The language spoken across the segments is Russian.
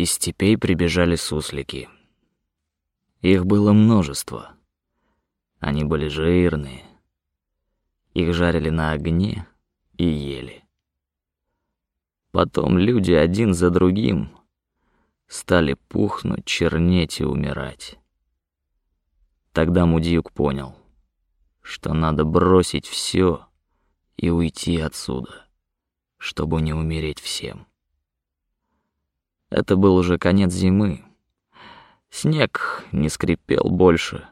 Из степей прибежали суслики. Их было множество. Они были жирные. Их жарили на огне и ели. Потом люди один за другим стали пухнуть, чернеть и умирать. Тогда Мудьюк понял, что надо бросить все и уйти отсюда, чтобы не умереть всем. Это был уже конец зимы. Снег не скрипел больше,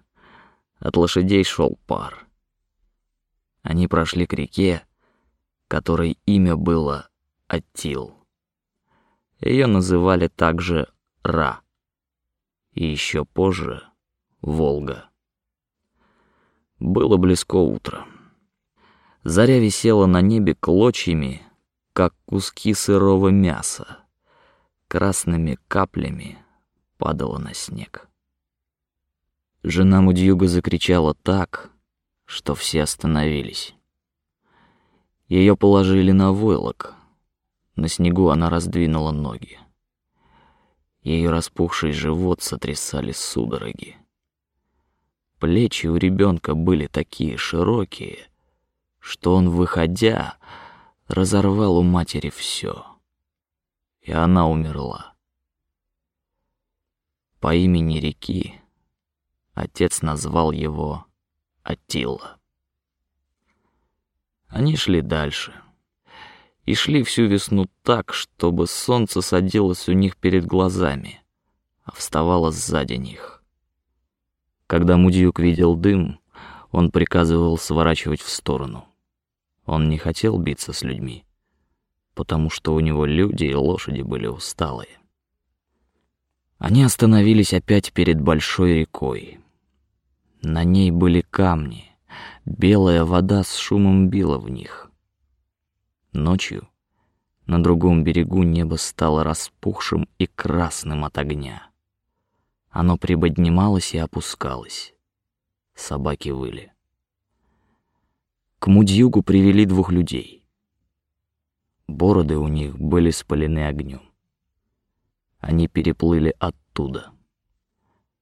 от лошадей шел пар. Они прошли к реке, которой имя было Аттил. Ее называли также Ра, и еще позже Волга. Было близко утро. Заря висела на небе клочьями, как куски сырого мяса. Красными каплями падала на снег. Жена Мудьюга закричала так, что все остановились. Ее положили на войлок. На снегу она раздвинула ноги. Ее распухший живот сотрясали судороги. Плечи у ребенка были такие широкие, что он, выходя, разорвал у матери все, и она умерла. По имени реки отец назвал его Атила. Они шли дальше и шли всю весну так, чтобы солнце садилось у них перед глазами, а вставало сзади них. Когда Мудьюк видел дым, он приказывал сворачивать в сторону. Он не хотел биться с людьми, потому что у него люди и лошади были усталые. Они остановились опять перед большой рекой. На ней были камни, белая вода с шумом била в них. Ночью на другом берегу небо стало распухшим и красным от огня. Оно приподнималось и опускалось. Собаки выли. К Мудьюгу привели двух людей. Бороды у них были спалены огнем. Они переплыли оттуда.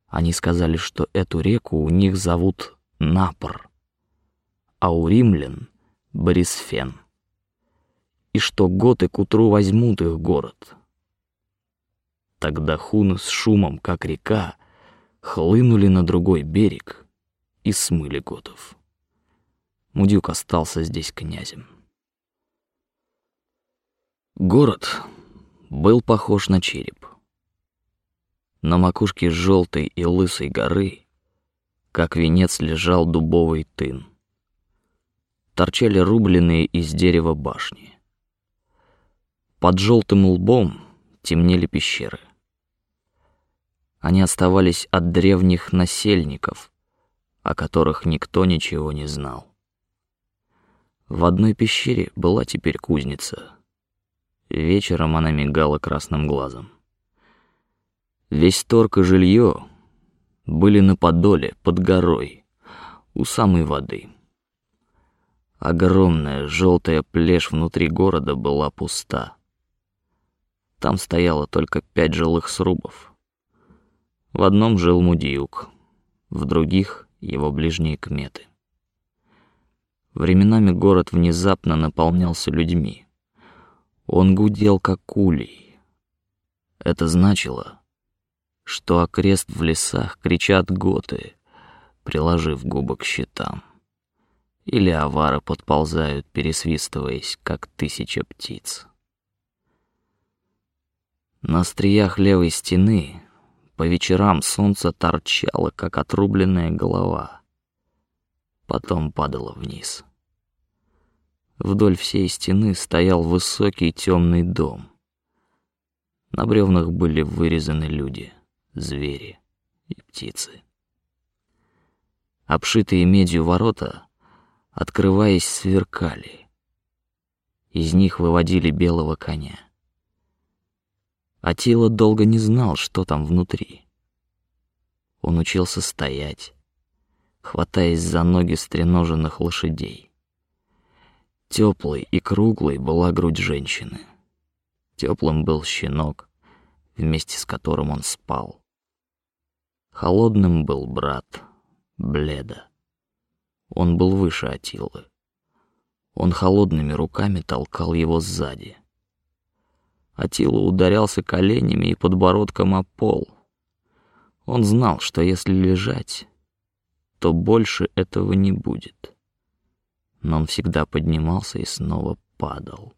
Они сказали, что эту реку у них зовут Напор, а у римлян — Борисфен, и что готы к утру возьмут их город. Тогда хуны с шумом, как река, хлынули на другой берег и смыли готов. Мудюк остался здесь князем. Город был похож на череп. На макушке желтой и лысой горы, как венец, лежал дубовый тын. Торчали рубленные из дерева башни. Под желтым лбом темнели пещеры. Они оставались от древних насельников, о которых никто ничего не знал. В одной пещере была теперь кузница. Вечером она мигала красным глазом. Весь торг и жилье были на Подоле, под горой, у самой воды. Огромная желтая плешь внутри города была пуста. Там стояло только пять жилых срубов. В одном жил Мудиюк, в других — его ближние кметы. Временами город внезапно наполнялся людьми. Он гудел как улей. Это значило, что окрест в лесах кричат готы, приложив губы к щитам. Или авары подползают, пересвистываясь, как тысяча птиц. На стриях левой стены по вечерам солнце торчало, как отрубленная голова. Потом падало вниз. Вдоль всей стены стоял высокий темный дом. На бревнах были вырезаны люди, звери и птицы. Обшитые медью ворота, открываясь, сверкали. Из них выводили белого коня. Атила долго не знал, что там внутри. Он учился стоять, хватаясь за ноги стреноженных лошадей. Теплой и круглой была грудь женщины. Теплым был щенок, вместе с которым он спал. Холодным был брат Бледа. Он был выше Атилы. Он холодными руками толкал его сзади. Атила ударялся коленями и подбородком о пол. Он знал, что если лежать, то больше этого не будет. Но он всегда поднимался и снова падал,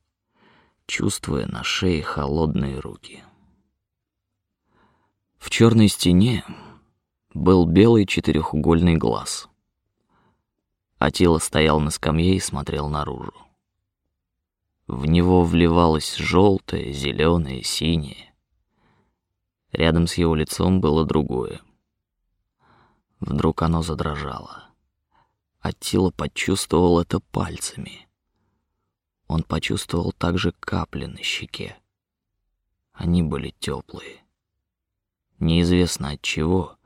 чувствуя на шее холодные руки. В черной стене был белый четырехугольный глаз. Атила стоял на скамье и смотрел наружу. В него вливалось желтое, зеленое, синее. Рядом с его лицом было другое. Вдруг оно задрожало. Аттила почувствовал это пальцами. Он почувствовал также капли на щеке. Они были теплые. Неизвестно от чего,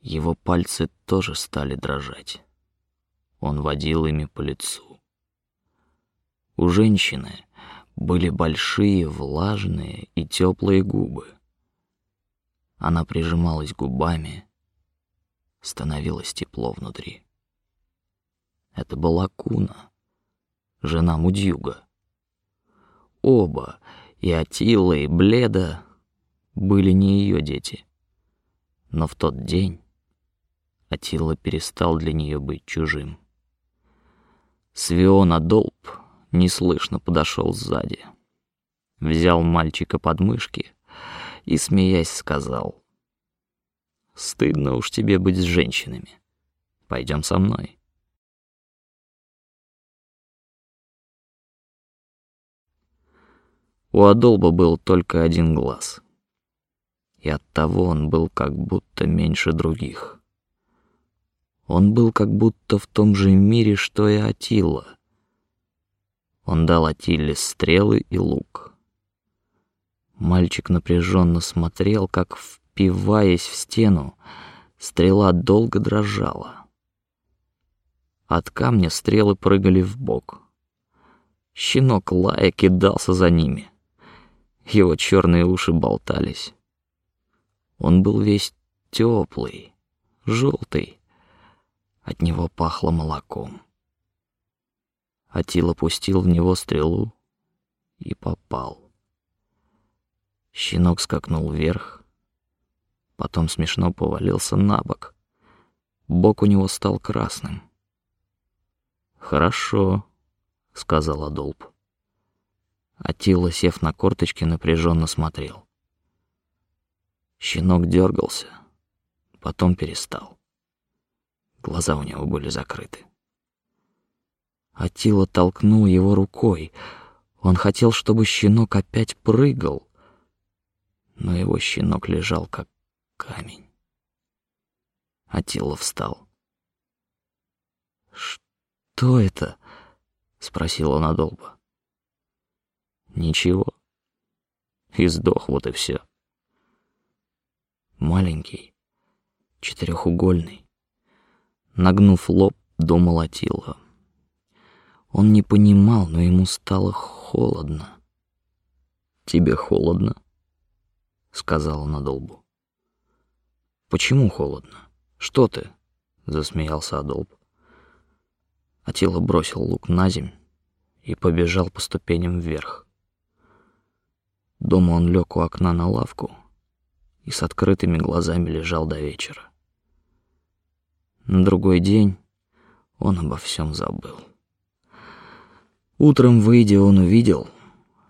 его пальцы тоже стали дрожать. Он водил ими по лицу. У женщины были большие, влажные и теплые губы. Она прижималась губами, становилось тепло внутри. Это была Куна, жена Мудьюга. Оба, и Атила, и Бледа, были не ее дети. Но в тот день Атила перестал для нее быть чужим. Свиона Долб неслышно подошел сзади, взял мальчика под мышки и, смеясь, сказал: "Стыдно уж тебе быть с женщинами. Пойдем со мной". У Адолба был только один глаз, и от того он был как будто меньше других. Он был как будто в том же мире, что и Атила, он дал Атилле стрелы и лук. Мальчик напряженно смотрел, как, впиваясь в стену, стрела долго дрожала. От камня стрелы прыгали в бок. Щенок лая кидался за ними. Его черные уши болтались. Он был весь теплый, желтый. От него пахло молоком. Атила пустил в него стрелу и попал. Щенок скакнул вверх, потом смешно повалился на бок. Бок у него стал красным. Хорошо, сказал Адолб. Атила, сев на корточки, напряженно смотрел. Щенок дергался, потом перестал. Глаза у него были закрыты. Атила толкнул его рукой. Он хотел, чтобы щенок опять прыгал, но его щенок лежал как камень. Атила встал. Что это? спросил он Адолба. Ничего. И сдох вот и все. Маленький, четырехугольный, нагнув лоб, думал Атила. Он не понимал, но ему стало холодно. Тебе холодно? сказала Надолбу. Почему холодно? Что ты? засмеялся Адолб. Атила бросил лук на земь и побежал по ступеням вверх. Дома он лег у окна на лавку и с открытыми глазами лежал до вечера. На другой день он обо всем забыл. Утром выйдя, он увидел,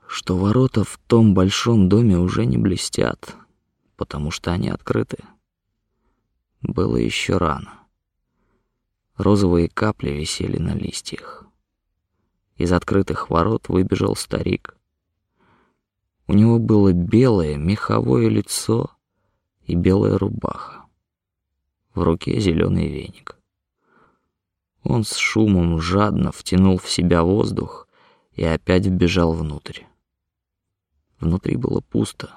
что ворота в том большом доме уже не блестят, потому что они открыты. Было еще рано. Розовые капли висели на листьях. Из открытых ворот выбежал старик. У него было белое меховое лицо и белая рубаха. В руке зеленый веник. Он с шумом жадно втянул в себя воздух и опять вбежал внутрь. Внутри было пусто,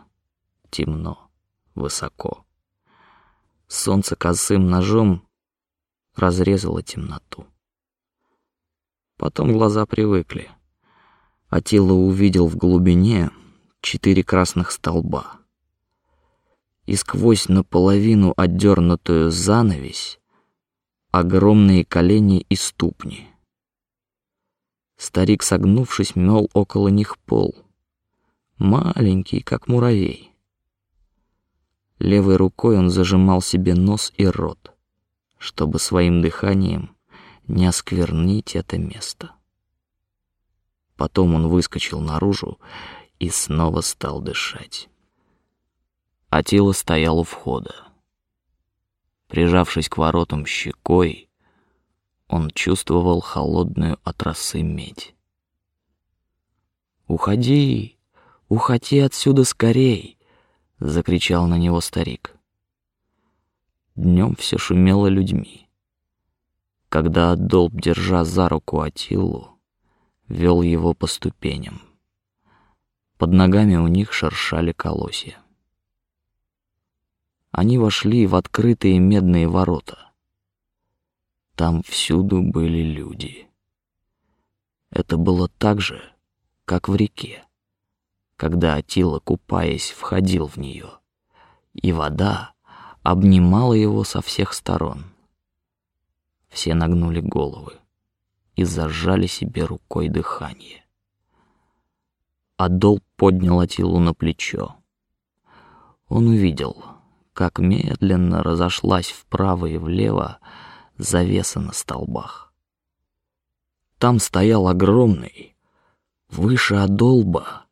темно, высоко. Солнце косым ножом разрезало темноту. Потом глаза привыкли. Атила увидел в глубине четыре красных столба. и сквозь наполовину отдернутую занавесь огромные колени и ступни. Старик, согнувшись, мел около них пол, маленький, как муравей. Левой рукой он зажимал себе нос и рот, чтобы своим дыханием не осквернить это место. Потом он выскочил наружу и снова стал дышать. Атила стоял у входа. Прижавшись к воротам щекой, он чувствовал холодную от росы медь. «Уходи, уходи отсюда скорей!» — закричал на него старик. Днем все шумело людьми. Когда Адолб, держа за руку Атилу, вел его по ступеням. Под ногами у них шершали колосья. Они вошли в открытые медные ворота. Там всюду были люди. Это было так же, как в реке, когда Атила, купаясь, входил в нее, и вода обнимала его со всех сторон. Все нагнули головы и зажали себе рукой дыхание. Адол поднял Атилу на плечо. Он увидел, как медленно разошлась вправо и влево завеса на столбах. Там стоял огромный, выше Адолба,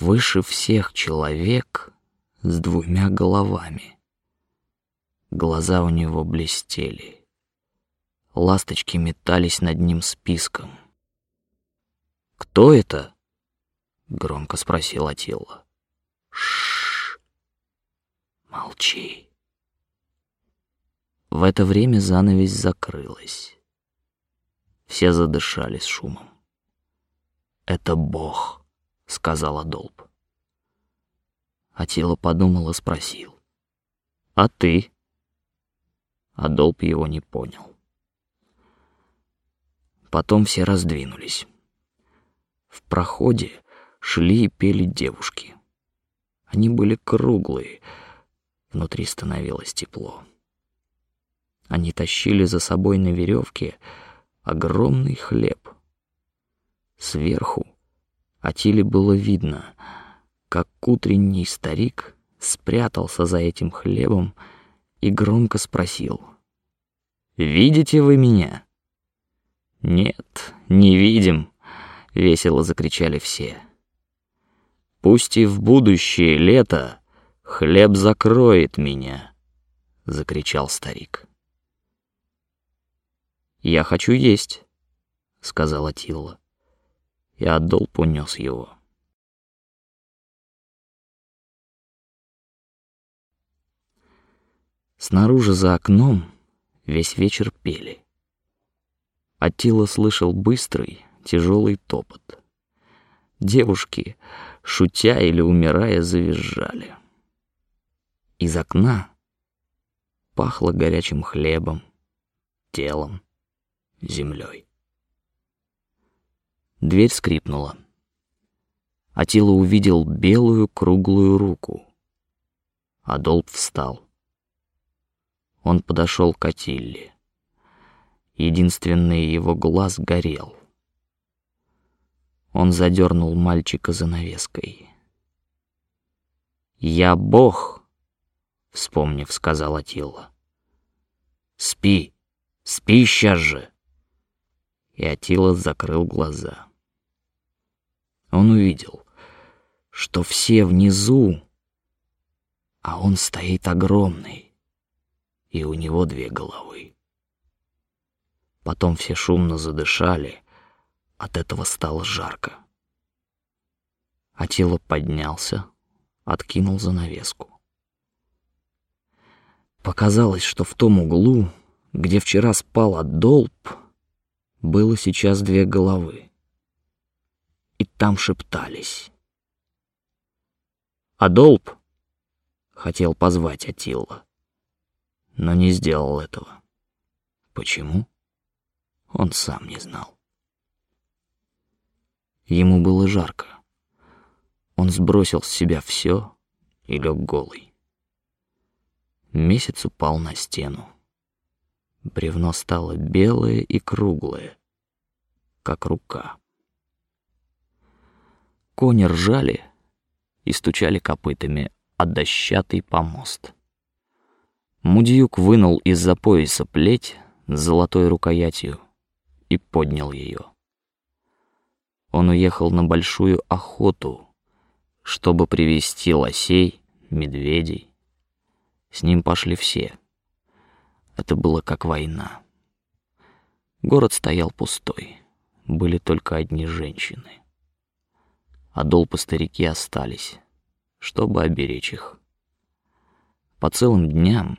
выше всех человек с двумя головами. Глаза у него блестели. Ласточки метались над ним списком. Кто это? Громко спросил Атилла. Шш. Молчи. В это время занавесь закрылась. Все задышали с шумом. Это Бог, сказала Долб. Атила подумал и спросил: "А ты?" Адолб его не понял. Потом все раздвинулись. В проходе шли и пели девушки. Они были круглые, внутри становилось тепло. Они тащили за собой на веревке огромный хлеб. Сверху Атиле было видно, как утренний старик спрятался за этим хлебом и громко спросил: "Видите вы меня?" Нет, не видим, весело закричали все. Пусть и в будущее лето хлеб закроет меня, закричал старик. Я хочу есть, сказала Тилла, и Адол понес его. Снаружи за окном весь вечер пели. Атила слышал быстрый, тяжелый топот. Девушки, шутя или умирая, завизжали. Из окна пахло горячим хлебом, телом, землей. Дверь скрипнула. Атила увидел белую круглую руку. Адолб встал. Он подошел к Атилле. Единственный его глаз горел. Он задернул мальчика занавеской. Я Бог, вспомнив, сказала Атила. Спи, спи сейчас же. И Атила закрыл глаза. Он увидел, что все внизу, а он стоит огромный, и у него две головы. Потом все шумно задышали. От этого стало жарко. А тело поднялся, откинул занавеску. Показалось, что в том углу, где вчера спал Адолб, было сейчас две головы. И там шептались. Адолб хотел позвать Атилла, но не сделал этого. Почему? Он сам не знал. Ему было жарко. Он сбросил с себя все и лег голый. Месяц упал на стену. Бревно стало белое и круглое, как рука. Кони ржали и стучали копытами о дощатый помост. Мудьюк вынул из-за пояса плеть с золотой рукоятью и поднял ее. Он уехал на большую охоту, чтобы привести лосей, медведей. С ним пошли все. Это было как война. Город стоял пустой, были только одни женщины. А старики остались, чтобы оберечь их. По целым дням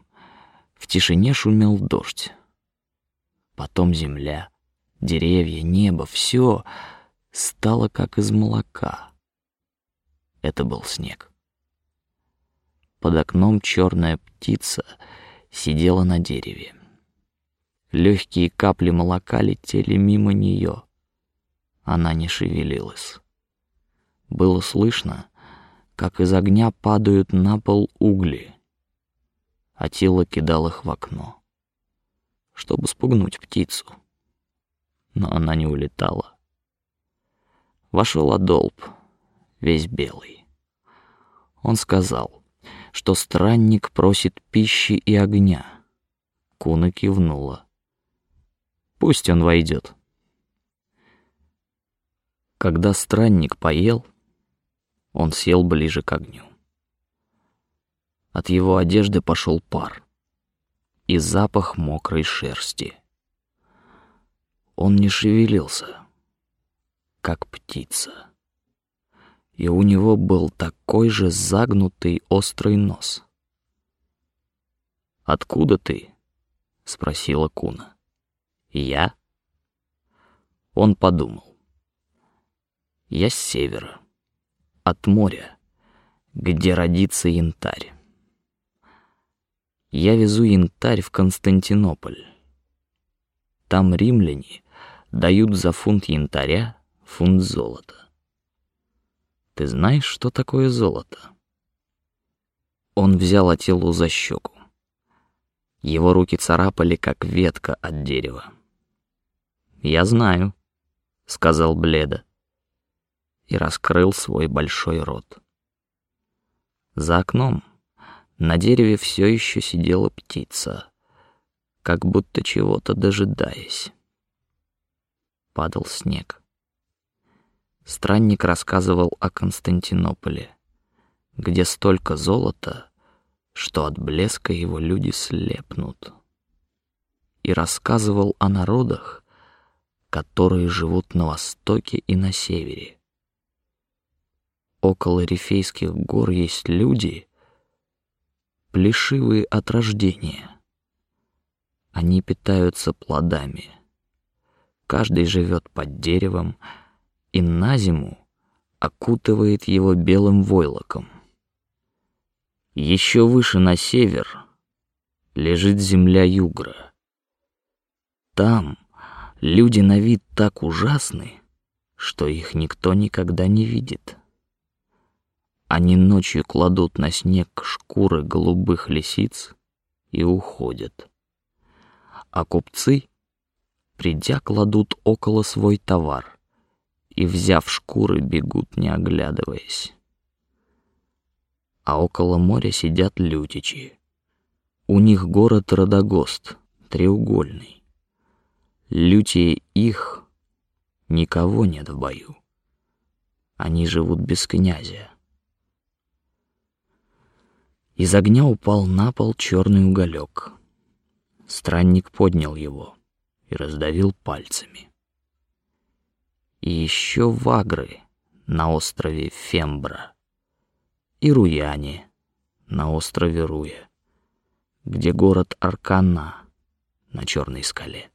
в тишине шумел дождь. Потом земля, деревья, небо, все стало как из молока. Это был снег. Под окном черная птица сидела на дереве. Легкие капли молока летели мимо нее. Она не шевелилась. Было слышно, как из огня падают на пол угли. а тело кидал их в окно, чтобы спугнуть птицу. Но она не улетала. Вошел Адолб, весь белый. Он сказал: что странник просит пищи и огня. Куна кивнула. Пусть он войдет. Когда странник поел, он сел ближе к огню. От его одежды пошел пар и запах мокрой шерсти. Он не шевелился, как птица и у него был такой же загнутый острый нос. Откуда ты? спросила Куна. Я. Он подумал. Я с севера, от моря, где родится янтарь. Я везу янтарь в Константинополь. Там римляне дают за фунт янтаря фунт золота. Ты знаешь, что такое золото? Он взял Атилу за щеку. Его руки царапали, как ветка от дерева. Я знаю, сказал Бледа и раскрыл свой большой рот. За окном на дереве все еще сидела птица, как будто чего-то дожидаясь. Падал снег. Странник рассказывал о Константинополе, где столько золота, что от блеска его люди слепнут. И рассказывал о народах, которые живут на востоке и на севере. Около Рифейских гор есть люди, плешивые от рождения. Они питаются плодами. Каждый живет под деревом и на зиму окутывает его белым войлоком. Еще выше на север лежит земля Югра. Там люди на вид так ужасны, что их никто никогда не видит. Они ночью кладут на снег шкуры голубых лисиц и уходят. А купцы, придя, кладут около свой товар и, взяв шкуры, бегут, не оглядываясь. А около моря сидят лютичи. У них город Радогост, треугольный. Лютие их никого нет в бою. Они живут без князя. Из огня упал на пол черный уголек. Странник поднял его и раздавил пальцами и еще Вагры на острове Фембра и Руяне на острове Руя, где город Аркана на черной скале.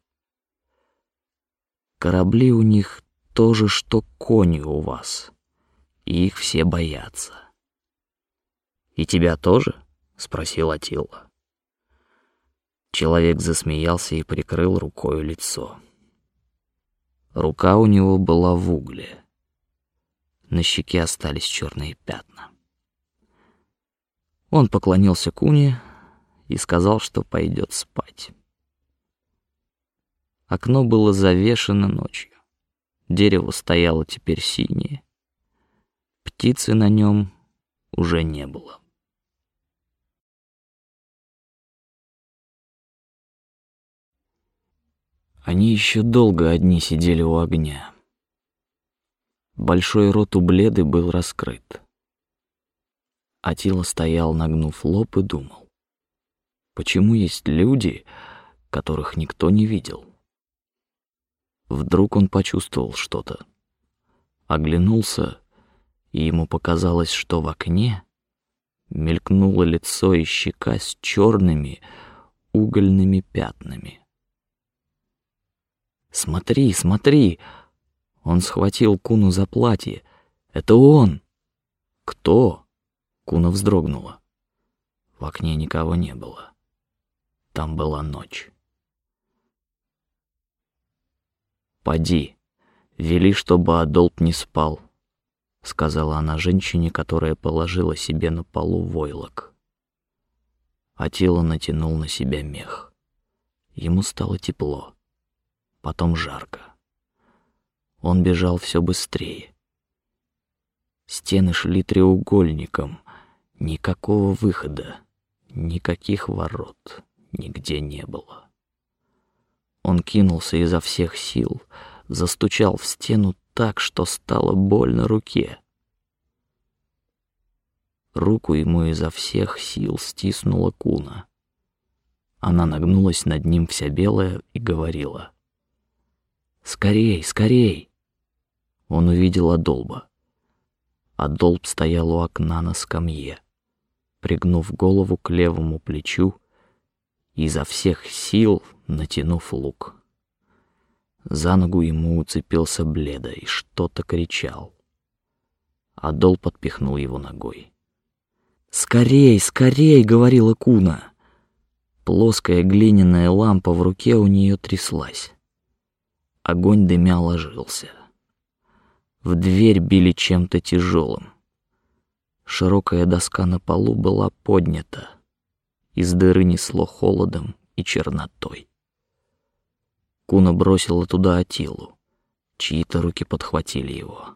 Корабли у них тоже что кони у вас, и их все боятся. И тебя тоже? спросил Атила. Человек засмеялся и прикрыл рукой лицо. Рука у него была в угле. На щеке остались черные пятна. Он поклонился Куне и сказал, что пойдет спать. Окно было завешено ночью. Дерево стояло теперь синее. Птицы на нем уже не было. Они еще долго одни сидели у огня. Большой рот у бледы был раскрыт. Атила стоял, нагнув лоб, и думал: почему есть люди, которых никто не видел? Вдруг он почувствовал что-то, оглянулся, и ему показалось, что в окне мелькнуло лицо и щека с черными угольными пятнами. Смотри, смотри! Он схватил Куну за платье. Это он. Кто? Куна вздрогнула. В окне никого не было. Там была ночь. Поди, вели, чтобы Адолт не спал, сказала она женщине, которая положила себе на полу войлок. Атила натянул на себя мех. Ему стало тепло потом жарко. Он бежал все быстрее. Стены шли треугольником, никакого выхода, никаких ворот нигде не было. Он кинулся изо всех сил, застучал в стену так, что стало больно руке. Руку ему изо всех сил стиснула Куна. Она нагнулась над ним вся белая и говорила: Скорей, скорей! Он увидел Адолба. Адолб стоял у окна на скамье, пригнув голову к левому плечу, изо всех сил натянув лук. За ногу ему уцепился бледа и что-то кричал. Адол подпихнул его ногой. Скорей, скорей, говорила Куна. Плоская глиняная лампа в руке у нее тряслась. Огонь дымя ложился. В дверь били чем-то тяжелым. Широкая доска на полу была поднята. Из дыры несло холодом и чернотой. Куна бросила туда Атилу. Чьи-то руки подхватили его.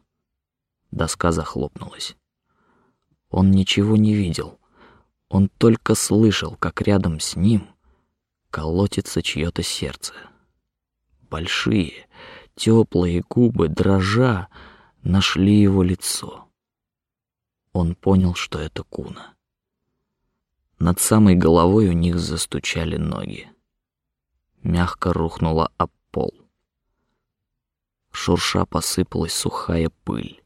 Доска захлопнулась. Он ничего не видел. Он только слышал, как рядом с ним колотится чье-то сердце большие, теплые губы, дрожа, нашли его лицо. Он понял, что это Куна. Над самой головой у них застучали ноги. Мягко рухнула об пол. Шурша посыпалась сухая пыль.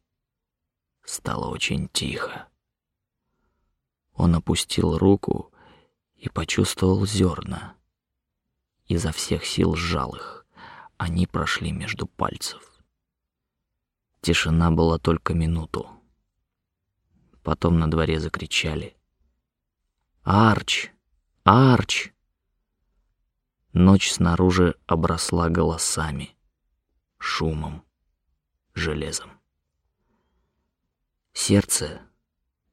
Стало очень тихо. Он опустил руку и почувствовал зерна. Изо всех сил сжал их. Они прошли между пальцев. Тишина была только минуту. Потом на дворе закричали: "Арч, Арч!" Ночь снаружи обросла голосами, шумом, железом. Сердце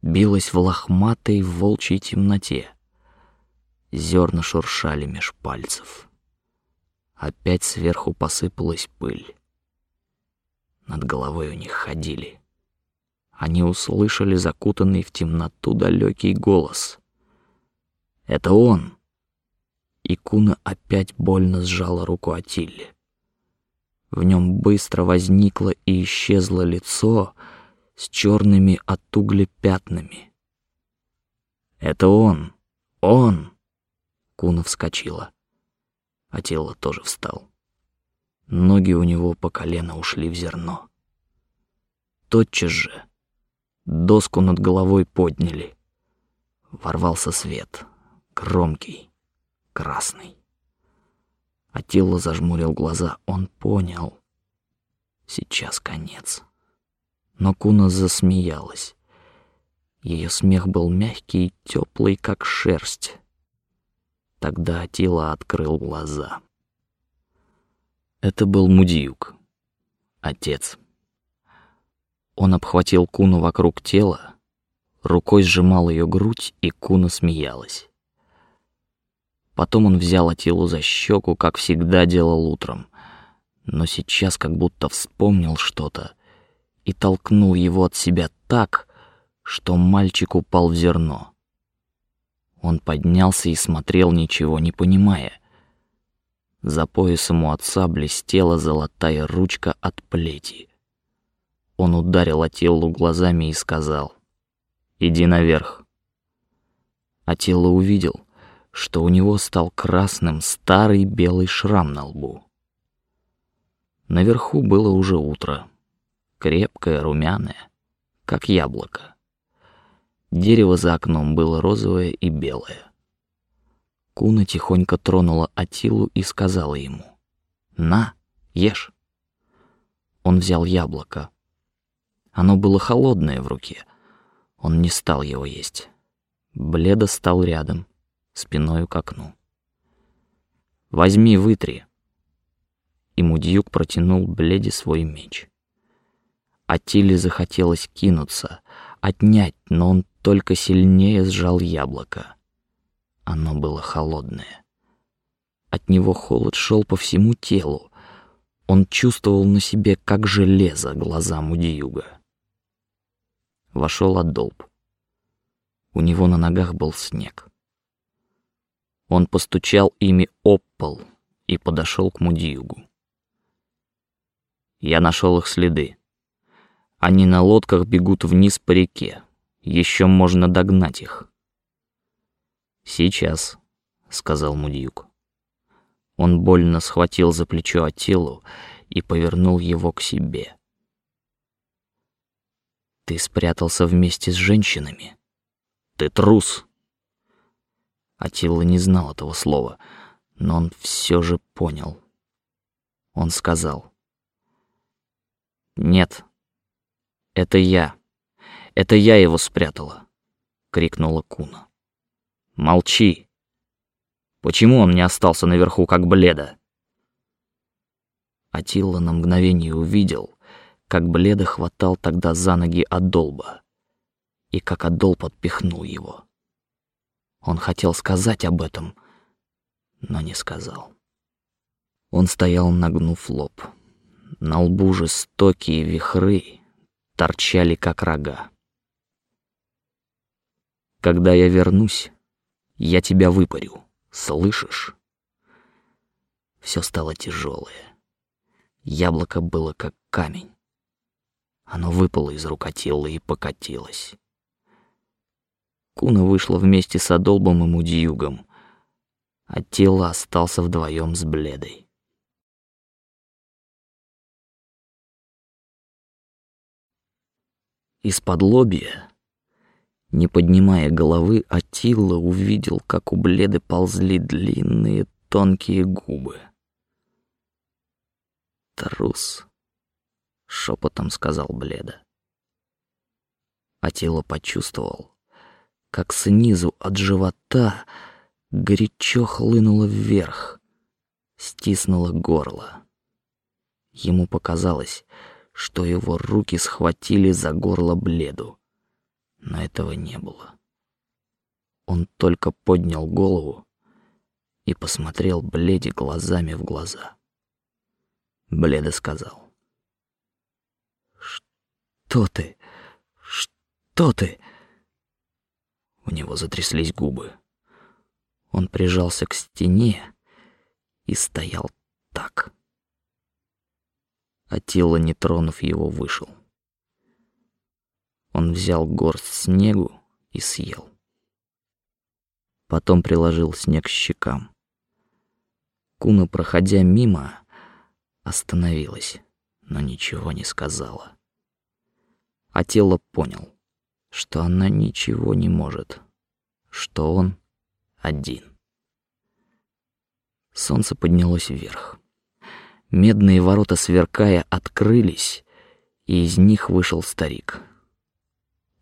билось в лохматой волчьей темноте. Зерна шуршали меж пальцев. Опять сверху посыпалась пыль. Над головой у них ходили. Они услышали закутанный в темноту далекий голос. Это он. И Куна опять больно сжала руку Атилли. В нем быстро возникло и исчезло лицо с черными от угля пятнами. Это он, он. Куна вскочила а тело тоже встал. Ноги у него по колено ушли в зерно. Тотчас же доску над головой подняли. Ворвался свет, громкий, красный. Атилла зажмурил глаза. Он понял. Сейчас конец. Но Куна засмеялась. Ее смех был мягкий и теплый, как шерсть. Тогда Атила открыл глаза. Это был Мудиюк, отец. Он обхватил Куну вокруг тела, рукой сжимал ее грудь, и Куна смеялась. Потом он взял Атилу за щеку, как всегда делал утром, но сейчас как будто вспомнил что-то и толкнул его от себя так, что мальчик упал в зерно. Он поднялся и смотрел, ничего не понимая. За поясом у отца блестела золотая ручка от плети. Он ударил Атиллу глазами и сказал: "Иди наверх". Атилла увидел, что у него стал красным старый белый шрам на лбу. Наверху было уже утро, крепкое, румяное, как яблоко. Дерево за окном было розовое и белое. Куна тихонько тронула Атилу и сказала ему: "На, ешь". Он взял яблоко. Оно было холодное в руке. Он не стал его есть. Бледа стал рядом, спиной к окну. Возьми, вытри. И Мудьюк протянул Бледе свой меч. Атиле захотелось кинуться, отнять, но он только сильнее сжал яблоко. Оно было холодное. От него холод шел по всему телу. Он чувствовал на себе, как железо, глаза Мудиюга. Вошел Адолб. У него на ногах был снег. Он постучал ими об пол и подошел к Мудиюгу. Я нашел их следы. Они на лодках бегут вниз по реке. Еще можно догнать их. Сейчас, сказал Мудьюк. Он больно схватил за плечо Атилу и повернул его к себе. Ты спрятался вместе с женщинами. Ты трус. Атилла не знал этого слова, но он все же понял. Он сказал: "Нет, это я, это я его спрятала", крикнула Куна. Молчи. Почему он не остался наверху, как бледа? Атилла на мгновение увидел, как бледа хватал тогда за ноги Адолба, и как Адолб отпихнул его. Он хотел сказать об этом, но не сказал. Он стоял, нагнув лоб. На лбу жестокие вихры торчали, как рога. Когда я вернусь, я тебя выпарю, слышишь? Все стало тяжелое. Яблоко было как камень. Оно выпало из рук Атиллы и покатилось. Куна вышла вместе с Адолбом и Мудиюгом, а тело остался вдвоем с Бледой. Из-под лобья не поднимая головы, Атилла увидел, как у Бледы ползли длинные тонкие губы. Трус, шепотом сказал Бледа. Атилла почувствовал, как снизу от живота горячо хлынуло вверх, стиснуло горло. Ему показалось, что его руки схватили за горло Бледу но этого не было. Он только поднял голову и посмотрел Бледи глазами в глаза. Бледа сказал: "Что ты? Что ты?" У него затряслись губы. Он прижался к стене и стоял так. Атила, не тронув его, вышел. Он взял горсть снегу и съел. Потом приложил снег к щекам. Куна, проходя мимо, остановилась, но ничего не сказала. А тело понял, что она ничего не может, что он один. Солнце поднялось вверх. Медные ворота, сверкая, открылись, и из них вышел старик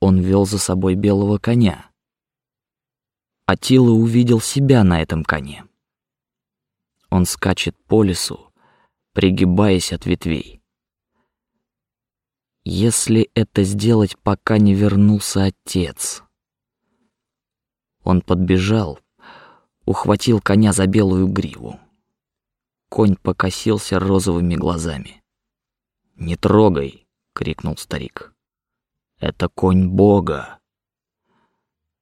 он вел за собой белого коня. Атила увидел себя на этом коне. Он скачет по лесу, пригибаясь от ветвей. Если это сделать, пока не вернулся отец. Он подбежал, ухватил коня за белую гриву. Конь покосился розовыми глазами. «Не трогай!» — крикнул старик. «Это конь Бога!»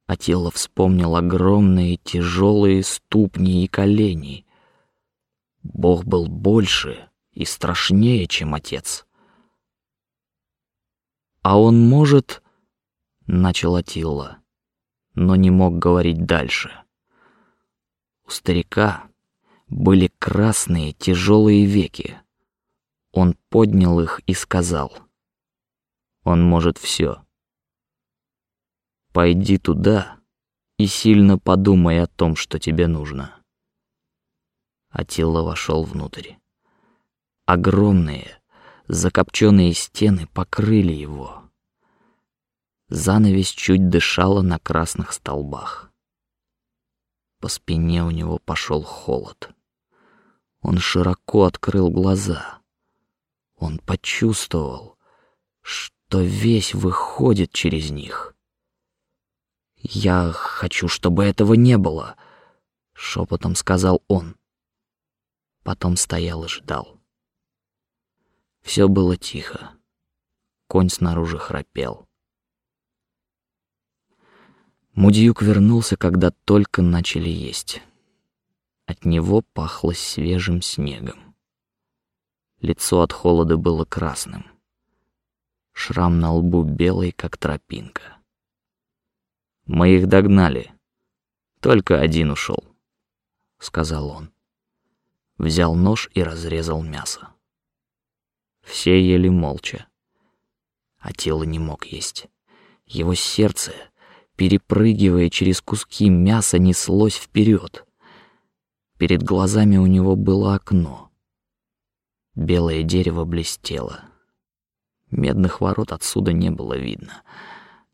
Атила вспомнил огромные тяжелые ступни и колени. Бог был больше и страшнее, чем отец. А он может, начал Атилла, но не мог говорить дальше. У старика были красные тяжелые веки. Он поднял их и сказал: "Он может все. Пойди туда и сильно подумай о том, что тебе нужно". Атилла вошел внутрь. Огромные, закопченные стены покрыли его. Занавесь чуть дышала на красных столбах. По спине у него пошел холод. Он широко открыл глаза. Он почувствовал, что весь выходит через них. Я хочу, чтобы этого не было, шепотом сказал он. Потом стоял и ждал. Все было тихо. Конь снаружи храпел. Мудьюк вернулся, когда только начали есть. От него пахло свежим снегом. Лицо от холода было красным. Шрам на лбу белый, как тропинка. Мы их догнали. Только один ушел, сказал он. Взял нож и разрезал мясо. Все ели молча. А тело не мог есть. Его сердце, перепрыгивая через куски мяса, неслось вперед. Перед глазами у него было окно. Белое дерево блестело. Медных ворот отсюда не было видно,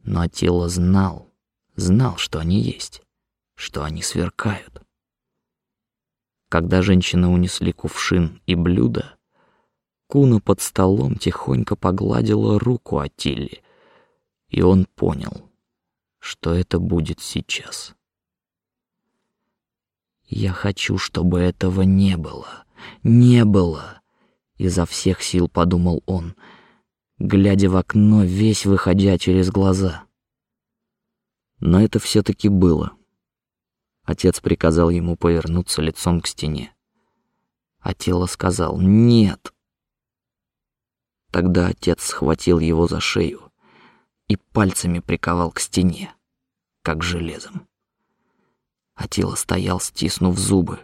но тело знал, знал, что они есть, что они сверкают. Когда женщины унесли кувшин и блюдо, Куна под столом тихонько погладила руку Атилли, и он понял, что это будет сейчас. Я хочу, чтобы этого не было, не было. Изо всех сил подумал он, глядя в окно, весь выходя через глаза. Но это все-таки было. Отец приказал ему повернуться лицом к стене, а тело сказал: "Нет". Тогда отец схватил его за шею и пальцами приковал к стене, как железом. Атила стоял, стиснув зубы.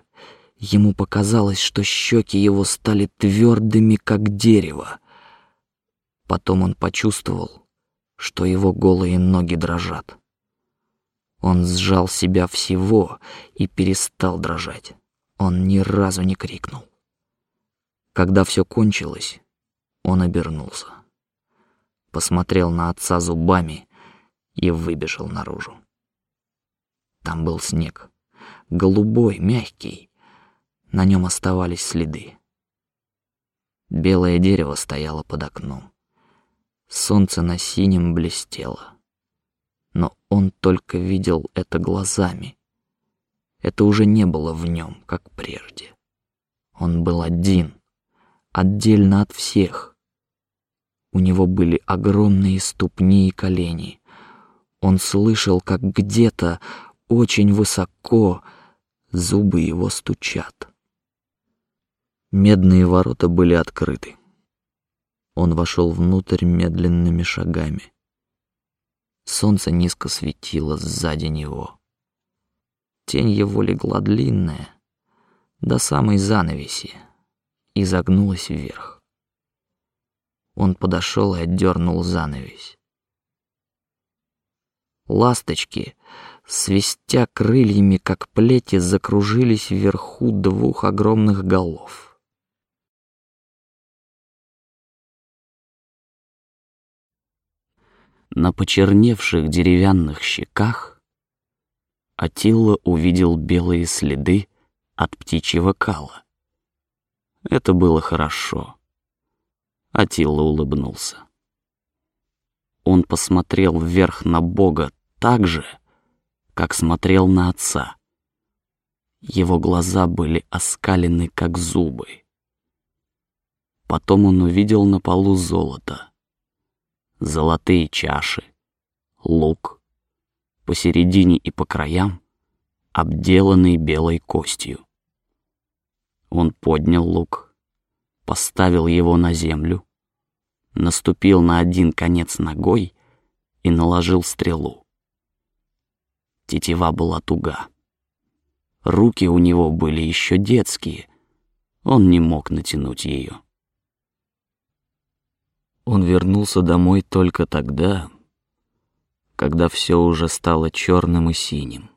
Ему показалось, что щеки его стали твердыми, как дерево. Потом он почувствовал, что его голые ноги дрожат. Он сжал себя всего и перестал дрожать. Он ни разу не крикнул. Когда все кончилось, он обернулся, посмотрел на отца зубами и выбежал наружу. Там был снег, голубой, мягкий. На нем оставались следы. Белое дерево стояло под окном. Солнце на синем блестело. Но он только видел это глазами. Это уже не было в нем, как прежде. Он был один, отдельно от всех. У него были огромные ступни и колени. Он слышал, как где-то очень высоко зубы его стучат. Медные ворота были открыты. Он вошел внутрь медленными шагами. Солнце низко светило сзади него. Тень его легла длинная, до самой занавеси, и загнулась вверх. Он подошел и отдернул занавесь. Ласточки, свистя крыльями, как плети, закружились вверху двух огромных голов. На почерневших деревянных щеках Атилла увидел белые следы от птичьего кала. Это было хорошо. Атилла улыбнулся. Он посмотрел вверх на Бога так же, как смотрел на отца. Его глаза были оскалены, как зубы. Потом он увидел на полу золото, золотые чаши, лук, посередине и по краям, обделанный белой костью. Он поднял лук, поставил его на землю, наступил на один конец ногой и наложил стрелу. Тетива была туга. Руки у него были еще детские, он не мог натянуть ее. Он вернулся домой только тогда, когда все уже стало черным и синим.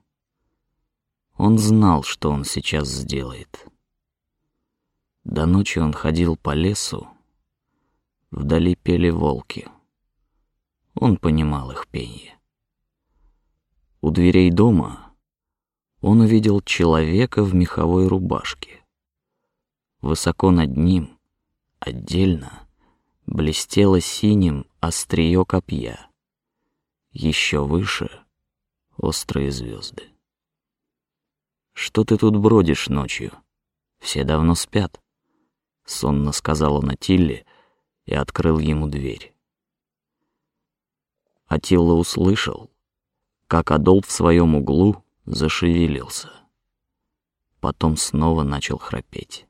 Он знал, что он сейчас сделает. До ночи он ходил по лесу, вдали пели волки. Он понимал их пение. У дверей дома он увидел человека в меховой рубашке. Высоко над ним, отдельно, блестело синим острие копья. Еще выше — острые звезды. Что ты тут бродишь ночью? Все давно спят. Сонно сказала Натилле и открыл ему дверь. Атилла услышал, как Адол в своем углу зашевелился. Потом снова начал храпеть.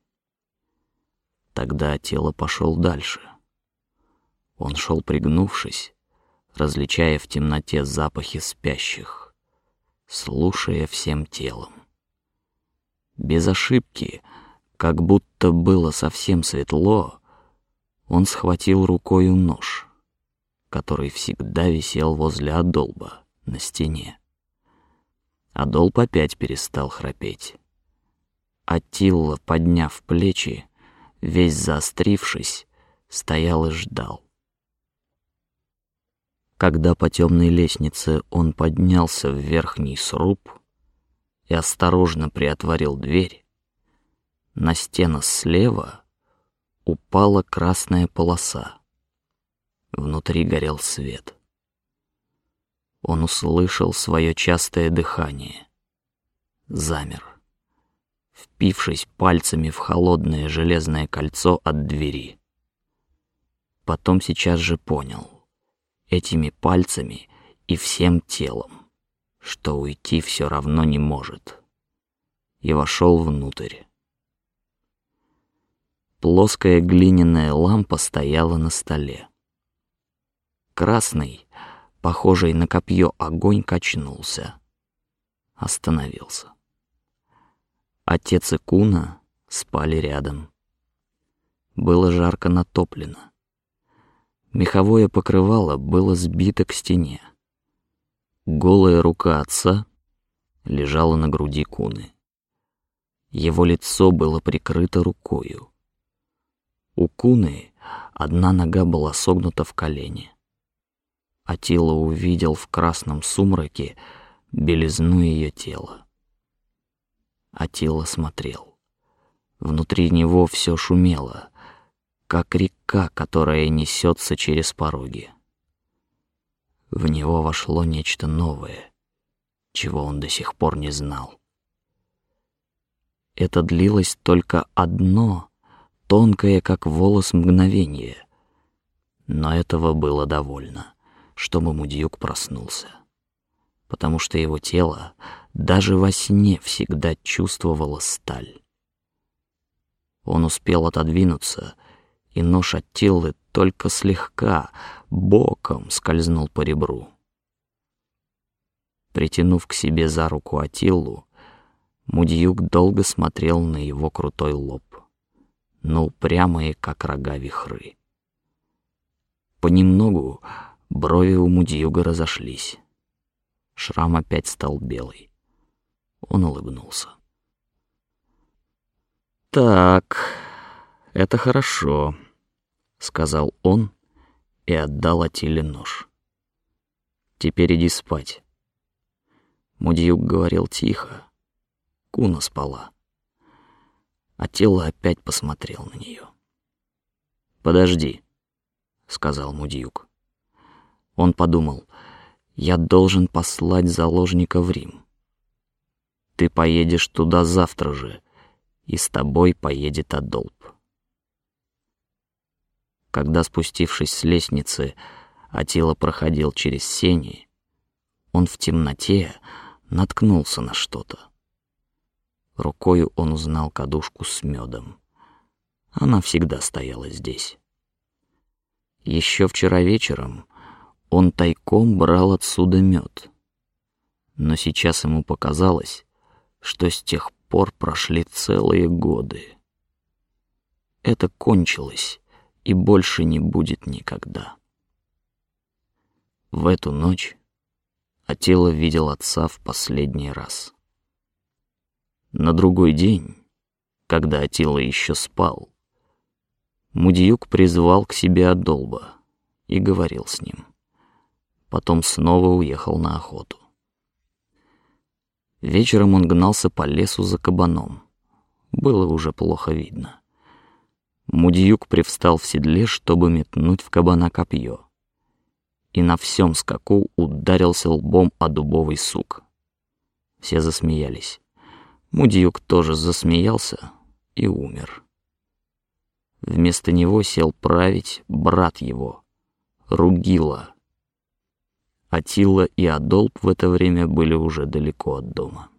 Тогда тело пошел дальше. Он шел пригнувшись, различая в темноте запахи спящих, слушая всем телом без ошибки, как будто было совсем светло, он схватил рукою нож, который всегда висел возле Адолба на стене. Адолб опять перестал храпеть. Атилла, подняв плечи, весь заострившись, стоял и ждал. Когда по темной лестнице он поднялся в верхний сруб, и осторожно приотворил дверь, на стену слева упала красная полоса. Внутри горел свет. Он услышал свое частое дыхание. Замер, впившись пальцами в холодное железное кольцо от двери. Потом сейчас же понял, этими пальцами и всем телом что уйти все равно не может, и вошел внутрь. Плоская глиняная лампа стояла на столе. Красный, похожий на копье огонь, качнулся, остановился. Отец и Куна спали рядом. Было жарко натоплено. Меховое покрывало было сбито к стене. Голая рука отца лежала на груди Куны. Его лицо было прикрыто рукою. У Куны одна нога была согнута в колени. Атила увидел в красном сумраке белизну ее тела. Атила смотрел. Внутри него все шумело, как река, которая несется через пороги. В него вошло нечто новое, чего он до сих пор не знал. Это длилось только одно, тонкое, как волос, мгновение. Но этого было довольно, чтобы Мудьюк проснулся, потому что его тело даже во сне всегда чувствовало сталь. Он успел отодвинуться, и нож от Тиллы только слегка боком скользнул по ребру. Притянув к себе за руку Атиллу, Мудьюк долго смотрел на его крутой лоб, на упрямые, как рога вихры. Понемногу брови у Мудьюга разошлись. Шрам опять стал белый. Он улыбнулся. Так, это хорошо сказал он и отдал Атиле нож. Теперь иди спать. Мудьюк говорил тихо. Куна спала. Атила опять посмотрел на нее. Подожди, сказал Мудьюк. Он подумал, я должен послать заложника в Рим. Ты поедешь туда завтра же, и с тобой поедет Адолб. Когда, спустившись с лестницы, Атила проходил через сени, он в темноте наткнулся на что-то. Рукою он узнал кадушку с медом. Она всегда стояла здесь. Еще вчера вечером он тайком брал отсюда мед, но сейчас ему показалось, что с тех пор прошли целые годы. Это кончилось и больше не будет никогда. В эту ночь Атила видел отца в последний раз. На другой день, когда Атила еще спал, Мудиюк призвал к себе Адолба и говорил с ним. Потом снова уехал на охоту. Вечером он гнался по лесу за кабаном. Было уже плохо видно. Мудьюк привстал в седле, чтобы метнуть в кабана копье, и на всем скаку ударился лбом о дубовый сук. Все засмеялись. Мудьюк тоже засмеялся и умер. Вместо него сел править брат его, Ругила. Атила и Адолб в это время были уже далеко от дома.